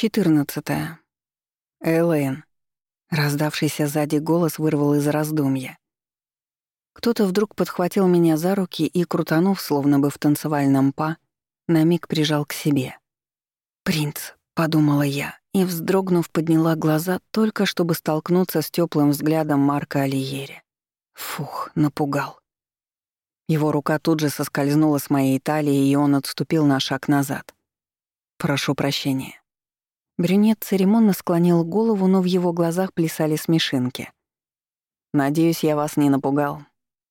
14. Элэйн. Раздавшийся сзади голос вырвал из раздумья. Кто-то вдруг подхватил меня за руки и, крутанув, словно бы в танцевальном па, на миг прижал к себе. «Принц», — подумала я, и, вздрогнув, подняла глаза, только чтобы столкнуться с теплым взглядом Марка Алиери. Фух, напугал. Его рука тут же соскользнула с моей талии, и он отступил на шаг назад. «Прошу прощения». Брюнет церемонно склонил голову, но в его глазах плясали смешинки. «Надеюсь, я вас не напугал.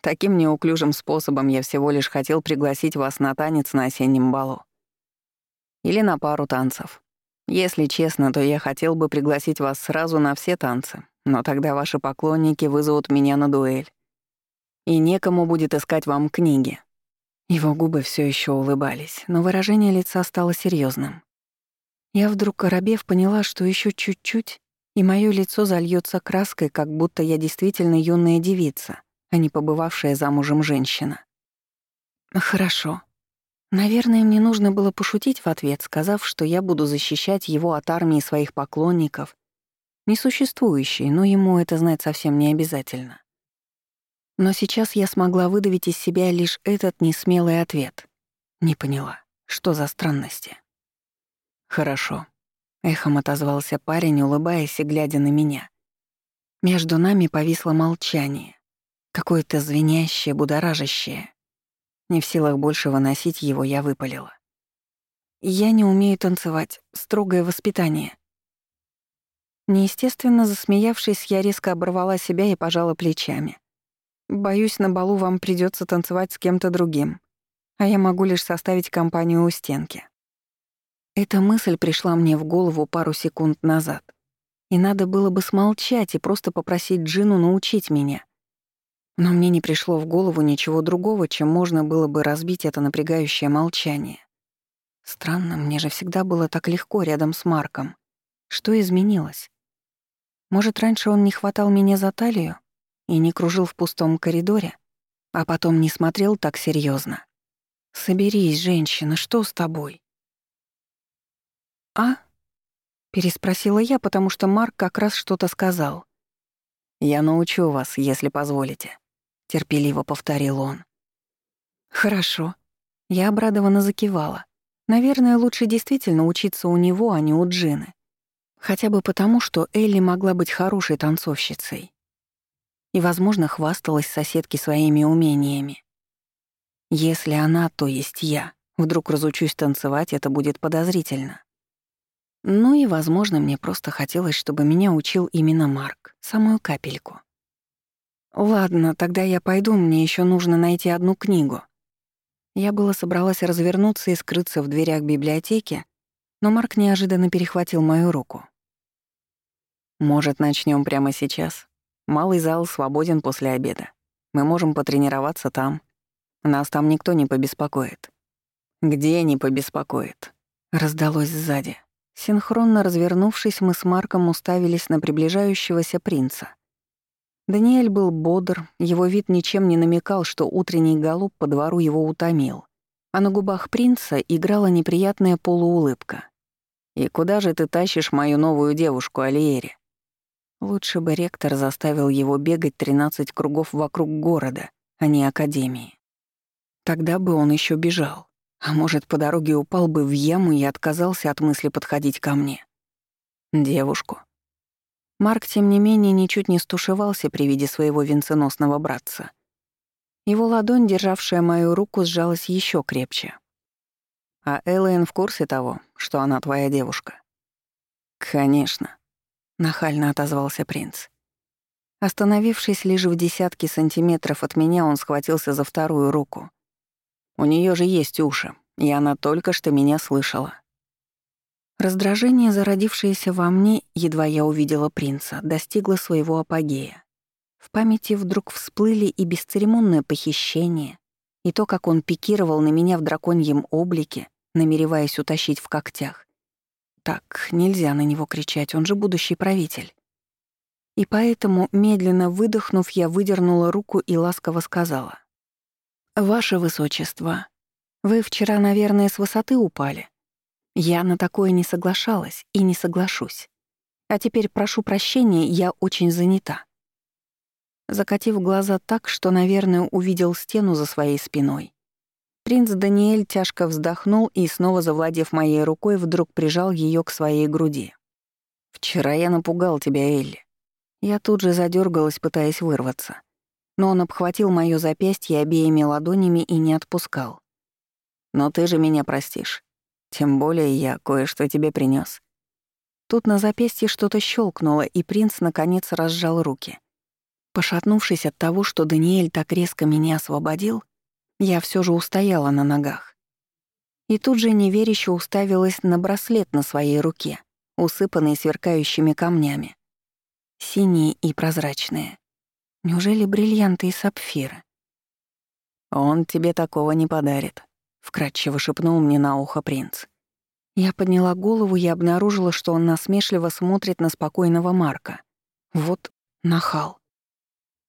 Таким неуклюжим способом я всего лишь хотел пригласить вас на танец на осеннем балу. Или на пару танцев. Если честно, то я хотел бы пригласить вас сразу на все танцы, но тогда ваши поклонники вызовут меня на дуэль. И некому будет искать вам книги». Его губы все еще улыбались, но выражение лица стало серьезным. Я вдруг, оробев, поняла, что еще чуть-чуть, и мое лицо зальется краской, как будто я действительно юная девица, а не побывавшая замужем женщина. Хорошо. Наверное, мне нужно было пошутить в ответ, сказав, что я буду защищать его от армии своих поклонников, несуществующей, но ему это знать совсем не обязательно. Но сейчас я смогла выдавить из себя лишь этот несмелый ответ. Не поняла, что за странности. «Хорошо», — эхом отозвался парень, улыбаясь и глядя на меня. Между нами повисло молчание, какое-то звенящее, будоражащее. Не в силах больше выносить его, я выпалила. «Я не умею танцевать. Строгое воспитание». Неестественно засмеявшись, я резко оборвала себя и пожала плечами. «Боюсь, на балу вам придется танцевать с кем-то другим, а я могу лишь составить компанию у стенки». Эта мысль пришла мне в голову пару секунд назад. И надо было бы смолчать и просто попросить Джину научить меня. Но мне не пришло в голову ничего другого, чем можно было бы разбить это напрягающее молчание. Странно, мне же всегда было так легко рядом с Марком. Что изменилось? Может, раньше он не хватал меня за талию и не кружил в пустом коридоре, а потом не смотрел так серьезно. «Соберись, женщина, что с тобой?» «А?» — переспросила я, потому что Марк как раз что-то сказал. «Я научу вас, если позволите», — терпеливо повторил он. «Хорошо». Я обрадованно закивала. Наверное, лучше действительно учиться у него, а не у Джины. Хотя бы потому, что Элли могла быть хорошей танцовщицей. И, возможно, хвасталась соседке своими умениями. Если она, то есть я, вдруг разучусь танцевать, это будет подозрительно. Ну и, возможно, мне просто хотелось, чтобы меня учил именно Марк, самую капельку. Ладно, тогда я пойду, мне еще нужно найти одну книгу. Я было собралась развернуться и скрыться в дверях библиотеки, но Марк неожиданно перехватил мою руку. «Может, начнем прямо сейчас? Малый зал свободен после обеда. Мы можем потренироваться там. Нас там никто не побеспокоит». «Где не побеспокоит?» — раздалось сзади. Синхронно развернувшись, мы с Марком уставились на приближающегося принца. Даниэль был бодр, его вид ничем не намекал, что утренний галоп по двору его утомил, а на губах принца играла неприятная полуулыбка. «И куда же ты тащишь мою новую девушку, Алиери?» Лучше бы ректор заставил его бегать 13 кругов вокруг города, а не академии. Тогда бы он еще бежал. А может, по дороге упал бы в яму и отказался от мысли подходить ко мне. Девушку. Марк, тем не менее, ничуть не стушевался при виде своего венценосного братца. Его ладонь, державшая мою руку, сжалась еще крепче. «А Эллен в курсе того, что она твоя девушка?» «Конечно», — нахально отозвался принц. Остановившись лишь в десятке сантиметров от меня, он схватился за вторую руку — у нее же есть уши, и она только что меня слышала. Раздражение, зародившееся во мне, едва я увидела принца, достигло своего апогея. В памяти вдруг всплыли и бесцеремонное похищение, и то, как он пикировал на меня в драконьем облике, намереваясь утащить в когтях. Так, нельзя на него кричать, он же будущий правитель. И поэтому, медленно выдохнув, я выдернула руку и ласково сказала. «Ваше высочество, вы вчера, наверное, с высоты упали. Я на такое не соглашалась и не соглашусь. А теперь прошу прощения, я очень занята. Закатив глаза так, что, наверное, увидел стену за своей спиной, принц Даниэль тяжко вздохнул и, снова завладев моей рукой, вдруг прижал ее к своей груди. «Вчера я напугал тебя, Элли». Я тут же задергалась, пытаясь вырваться. Но он обхватил моё запястье обеими ладонями и не отпускал. «Но ты же меня простишь. Тем более я кое-что тебе принес. Тут на запястье что-то щелкнуло, и принц наконец разжал руки. Пошатнувшись от того, что Даниэль так резко меня освободил, я все же устояла на ногах. И тут же неверяще уставилась на браслет на своей руке, усыпанный сверкающими камнями. Синие и прозрачные. Неужели бриллианты и сапфиры? «Он тебе такого не подарит», вкрадчиво шепнул мне на ухо принц. Я подняла голову и обнаружила, что он насмешливо смотрит на спокойного Марка. Вот нахал.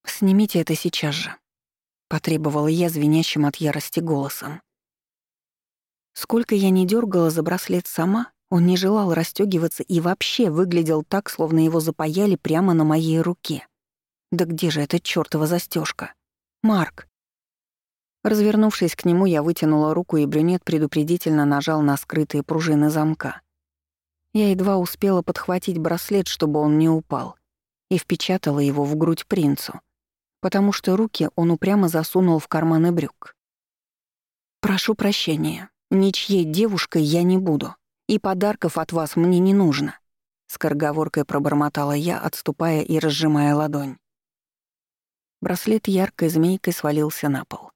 «Снимите это сейчас же», — потребовала я звенящим от ярости голосом. Сколько я не дергала за браслет сама, он не желал расстёгиваться и вообще выглядел так, словно его запаяли прямо на моей руке. Да где же эта чёртова застежка? Марк! Развернувшись к нему, я вытянула руку, и брюнет предупредительно нажал на скрытые пружины замка. Я едва успела подхватить браслет, чтобы он не упал, и впечатала его в грудь принцу, потому что руки он упрямо засунул в карманы брюк. «Прошу прощения, ничьей девушкой я не буду, и подарков от вас мне не нужно», — скороговоркой пробормотала я, отступая и разжимая ладонь. Браслет яркой змейкой свалился на пол.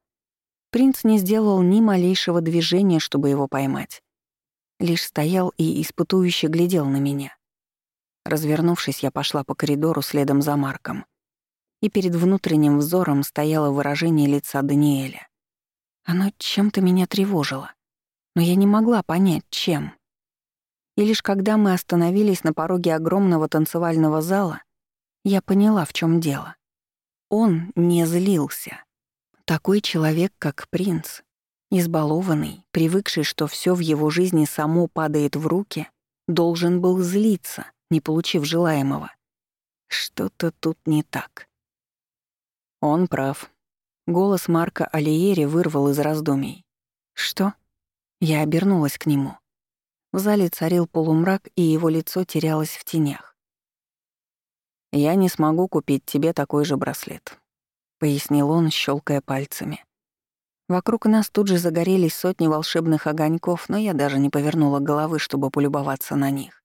Принц не сделал ни малейшего движения, чтобы его поймать. Лишь стоял и испытующе глядел на меня. Развернувшись, я пошла по коридору следом за Марком. И перед внутренним взором стояло выражение лица Даниэля. Оно чем-то меня тревожило. Но я не могла понять, чем. И лишь когда мы остановились на пороге огромного танцевального зала, я поняла, в чем дело. Он не злился. Такой человек, как принц, избалованный, привыкший, что все в его жизни само падает в руки, должен был злиться, не получив желаемого. Что-то тут не так. Он прав. Голос Марка Алиери вырвал из раздумий. «Что?» Я обернулась к нему. В зале царил полумрак, и его лицо терялось в тенях. «Я не смогу купить тебе такой же браслет. — пояснил он, щелкая пальцами. Вокруг нас тут же загорелись сотни волшебных огоньков, но я даже не повернула головы, чтобы полюбоваться на них.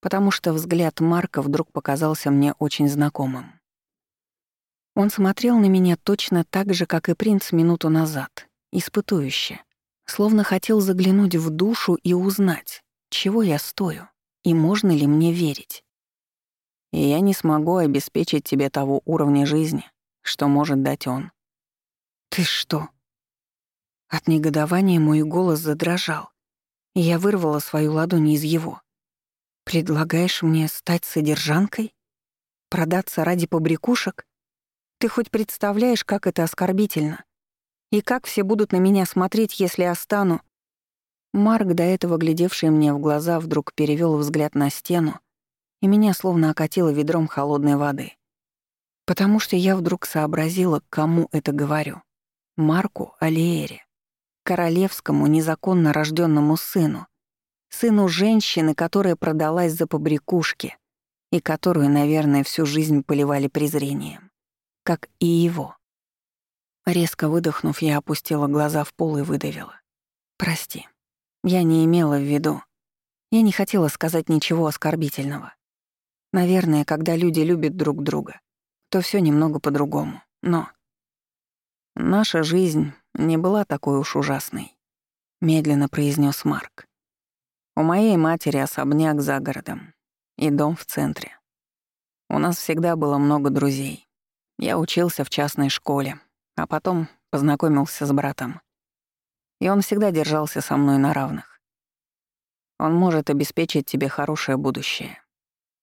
Потому что взгляд Марка вдруг показался мне очень знакомым. Он смотрел на меня точно так же, как и принц минуту назад, испытующе, словно хотел заглянуть в душу и узнать, чего я стою и можно ли мне верить. И я не смогу обеспечить тебе того уровня жизни, что может дать он. «Ты что?» От негодования мой голос задрожал, и я вырвала свою ладонь из его. «Предлагаешь мне стать содержанкой? Продаться ради побрякушек? Ты хоть представляешь, как это оскорбительно? И как все будут на меня смотреть, если я стану...» Марк, до этого глядевший мне в глаза, вдруг перевел взгляд на стену, и меня словно окатило ведром холодной воды. Потому что я вдруг сообразила, кому это говорю. Марку Алиере. Королевскому незаконно рожденному сыну. Сыну женщины, которая продалась за побрякушки и которую, наверное, всю жизнь поливали презрением. Как и его. Резко выдохнув, я опустила глаза в пол и выдавила. «Прости. Я не имела в виду. Я не хотела сказать ничего оскорбительного. Наверное, когда люди любят друг друга, то все немного по-другому. Но наша жизнь не была такой уж ужасной, медленно произнес Марк. У моей матери особняк за городом и дом в центре. У нас всегда было много друзей. Я учился в частной школе, а потом познакомился с братом. И он всегда держался со мной на равных. Он может обеспечить тебе хорошее будущее,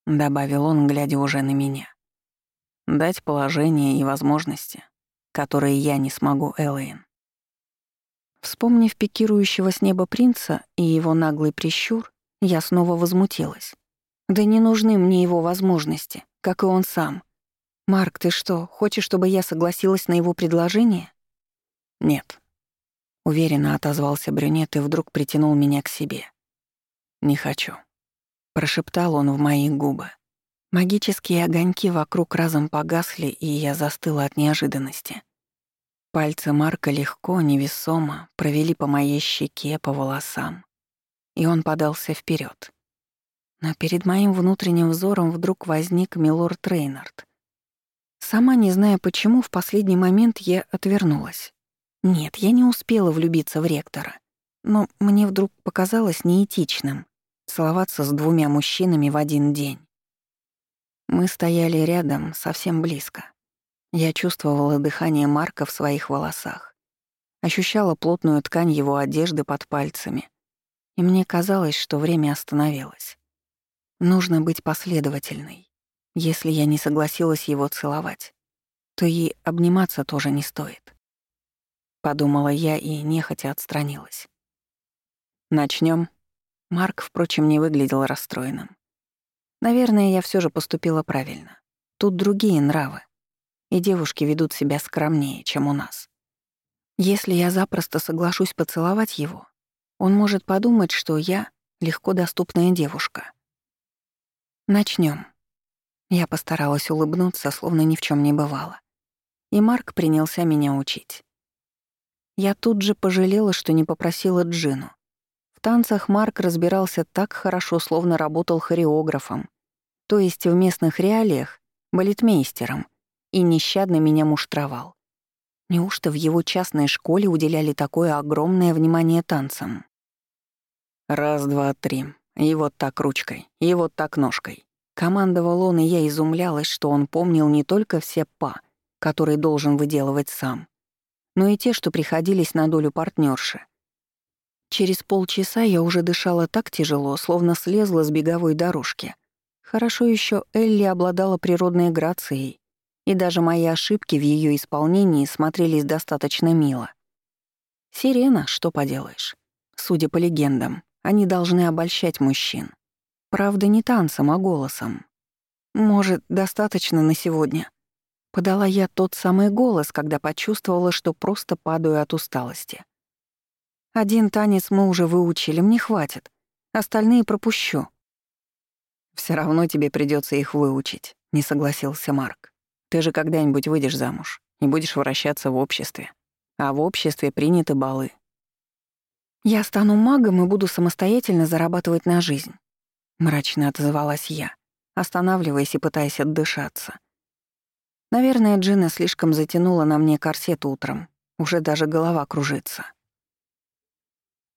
добавил он, глядя уже на меня. Дать положение и возможности, которые я не смогу, Элэйн. Вспомнив пикирующего с неба принца и его наглый прищур, я снова возмутилась. Да не нужны мне его возможности, как и он сам. Марк, ты что, хочешь, чтобы я согласилась на его предложение? Нет. Уверенно отозвался брюнет и вдруг притянул меня к себе. Не хочу. Прошептал он в мои губы. Магические огоньки вокруг разом погасли, и я застыла от неожиданности. Пальцы Марка легко, невесомо провели по моей щеке, по волосам. И он подался вперед. Но перед моим внутренним взором вдруг возник милорд Рейнард. Сама не зная почему, в последний момент я отвернулась. Нет, я не успела влюбиться в ректора. Но мне вдруг показалось неэтичным целоваться с двумя мужчинами в один день. Мы стояли рядом, совсем близко. Я чувствовала дыхание Марка в своих волосах, ощущала плотную ткань его одежды под пальцами, и мне казалось, что время остановилось. Нужно быть последовательной. Если я не согласилась его целовать, то и обниматься тоже не стоит. Подумала я и нехотя отстранилась. Начнем. Марк, впрочем, не выглядел расстроенным. Наверное, я все же поступила правильно. Тут другие нравы и девушки ведут себя скромнее, чем у нас. Если я запросто соглашусь поцеловать его, он может подумать, что я — легко доступная девушка. Начнем. Я постаралась улыбнуться, словно ни в чем не бывало. И Марк принялся меня учить. Я тут же пожалела, что не попросила Джину. В танцах Марк разбирался так хорошо, словно работал хореографом, то есть в местных реалиях — балетмейстером — и нещадно меня муштровал. Неужто в его частной школе уделяли такое огромное внимание танцам? Раз, два, три. И вот так ручкой, и вот так ножкой. Командовал он, и я изумлялась, что он помнил не только все па, которые должен выделывать сам, но и те, что приходились на долю партнерши. Через полчаса я уже дышала так тяжело, словно слезла с беговой дорожки. Хорошо еще Элли обладала природной грацией и даже мои ошибки в ее исполнении смотрелись достаточно мило. Сирена, что поделаешь. Судя по легендам, они должны обольщать мужчин. Правда, не танцем, а голосом. Может, достаточно на сегодня. Подала я тот самый голос, когда почувствовала, что просто падаю от усталости. Один танец мы уже выучили, мне хватит. Остальные пропущу. Все равно тебе придется их выучить, не согласился Марк. Ты же когда-нибудь выйдешь замуж и будешь вращаться в обществе. А в обществе приняты балы. Я стану магом и буду самостоятельно зарабатывать на жизнь. Мрачно отзывалась я, останавливаясь и пытаясь отдышаться. Наверное, Джина слишком затянула на мне корсет утром. Уже даже голова кружится.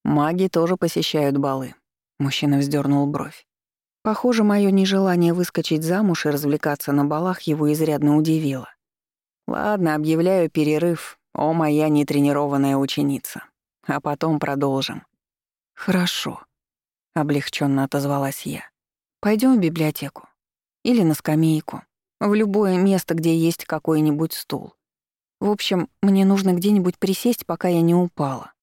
Маги тоже посещают балы. Мужчина вздернул бровь. Похоже, мое нежелание выскочить замуж и развлекаться на балах его изрядно удивило. Ладно, объявляю перерыв, о моя нетренированная ученица. А потом продолжим. Хорошо, облегченно отозвалась я. Пойдем в библиотеку. Или на скамейку. В любое место, где есть какой-нибудь стул. В общем, мне нужно где-нибудь присесть, пока я не упала.